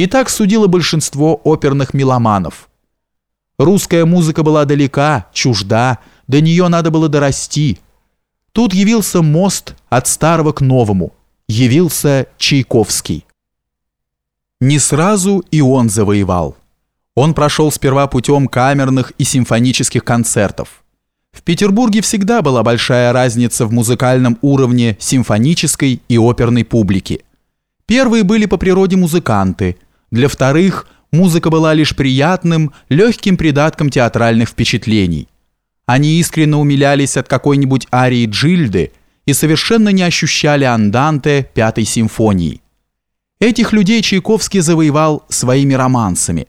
И так судило большинство оперных меломанов. Русская музыка была далека, чужда, до нее надо было дорасти. Тут явился мост от старого к новому, явился Чайковский. Не сразу и он завоевал. Он прошел сперва путем камерных и симфонических концертов. В Петербурге всегда была большая разница в музыкальном уровне симфонической и оперной публики. Первые были по природе музыканты, для вторых музыка была лишь приятным, легким придатком театральных впечатлений. Они искренне умилялись от какой-нибудь арии Джильды и совершенно не ощущали анданте Пятой симфонии. Этих людей Чайковский завоевал своими романсами.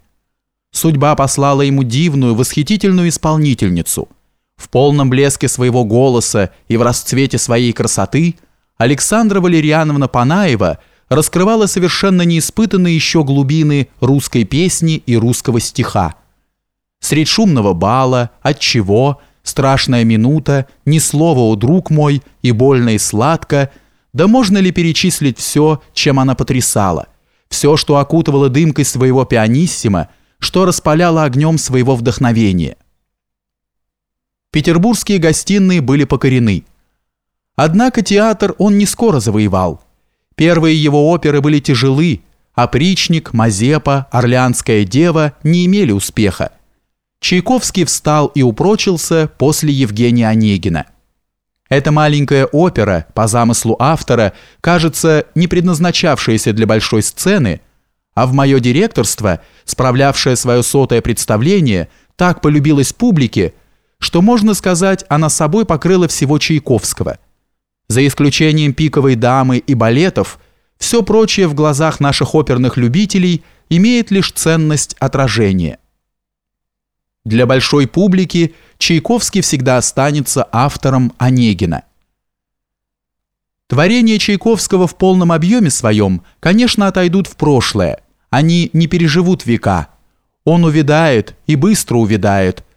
Судьба послала ему дивную, восхитительную исполнительницу – в полном блеске своего голоса и в расцвете своей красоты Александра Валерьяновна Панаева раскрывала совершенно неиспытанные еще глубины русской песни и русского стиха. Средь шумного бала, отчего, страшная минута, ни слова, о друг мой, и больно и сладко, да можно ли перечислить все, чем она потрясала, все, что окутывало дымкой своего пианиссимо, что распаляло огнем своего вдохновения. Петербургские гостиные были покорены. Однако театр он не скоро завоевал. Первые его оперы были тяжелы, «Опричник», «Мазепа», «Орлеанская дева» не имели успеха. Чайковский встал и упрочился после Евгения Онегина. Эта маленькая опера, по замыслу автора, кажется, не предназначавшаяся для большой сцены, а в мое директорство, справлявшее свое сотое представление, так полюбилась публике, что, можно сказать, она собой покрыла всего Чайковского. За исключением «Пиковой дамы» и балетов, все прочее в глазах наших оперных любителей имеет лишь ценность отражения. Для большой публики Чайковский всегда останется автором Онегина. Творения Чайковского в полном объеме своем, конечно, отойдут в прошлое, они не переживут века. Он увядает и быстро увядает –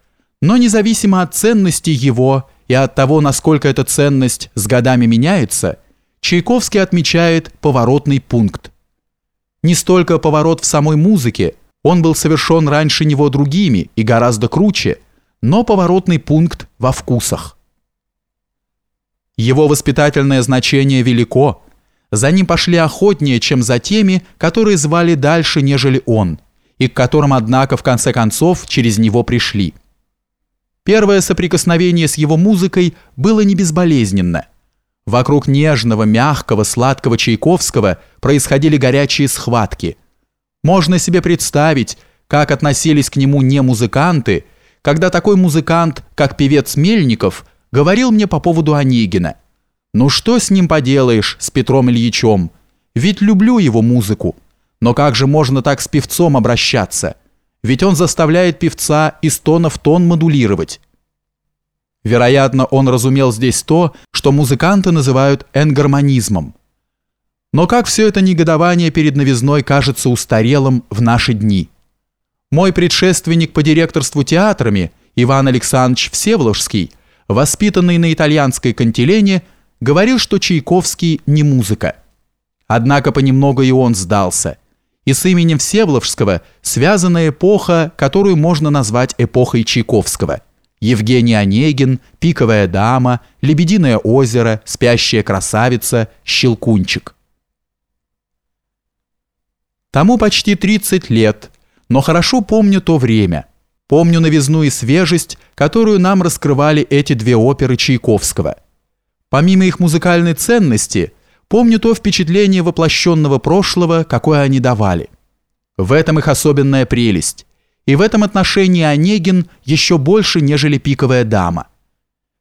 но независимо от ценности его и от того, насколько эта ценность с годами меняется, Чайковский отмечает поворотный пункт. Не столько поворот в самой музыке, он был совершен раньше него другими и гораздо круче, но поворотный пункт во вкусах. Его воспитательное значение велико, за ним пошли охотнее, чем за теми, которые звали дальше, нежели он, и к которым, однако, в конце концов, через него пришли. Первое соприкосновение с его музыкой было не безболезненно. Вокруг нежного, мягкого, сладкого Чайковского происходили горячие схватки. Можно себе представить, как относились к нему не музыканты, когда такой музыкант, как певец Мельников, говорил мне по поводу Онегина. «Ну что с ним поделаешь, с Петром Ильичем? Ведь люблю его музыку. Но как же можно так с певцом обращаться?» Ведь он заставляет певца из тона в тон модулировать. Вероятно, он разумел здесь то, что музыканты называют энгармонизмом. Но как все это негодование перед новизной кажется устарелым в наши дни? Мой предшественник по директорству театрами, Иван Александрович Всеволожский, воспитанный на итальянской кантилене, говорил, что Чайковский не музыка. Однако понемногу и он сдался – и с именем Всеволожского связана эпоха, которую можно назвать эпохой Чайковского. Евгений Онегин, Пиковая дама, Лебединое озеро, Спящая красавица, Щелкунчик. Тому почти 30 лет, но хорошо помню то время. Помню новизну и свежесть, которую нам раскрывали эти две оперы Чайковского. Помимо их музыкальной ценности – Помню то впечатление воплощенного прошлого, какое они давали. В этом их особенная прелесть. И в этом отношении Онегин еще больше, нежели пиковая дама.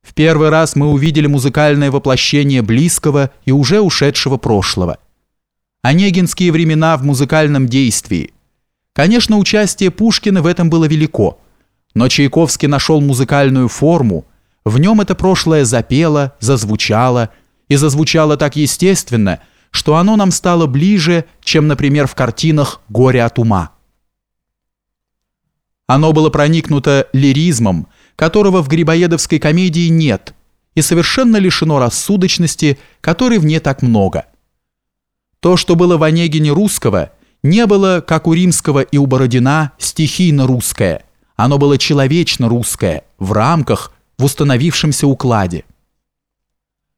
В первый раз мы увидели музыкальное воплощение близкого и уже ушедшего прошлого. Онегинские времена в музыкальном действии. Конечно, участие Пушкина в этом было велико, но Чайковский нашел музыкальную форму, в нем это прошлое запело, зазвучало – и зазвучало так естественно, что оно нам стало ближе, чем, например, в картинах «Горе от ума». Оно было проникнуто лиризмом, которого в Грибоедовской комедии нет, и совершенно лишено рассудочности, которой в ней так много. То, что было в Онегине русского, не было, как у римского и у Бородина, стихийно русское. Оно было человечно русское, в рамках, в установившемся укладе.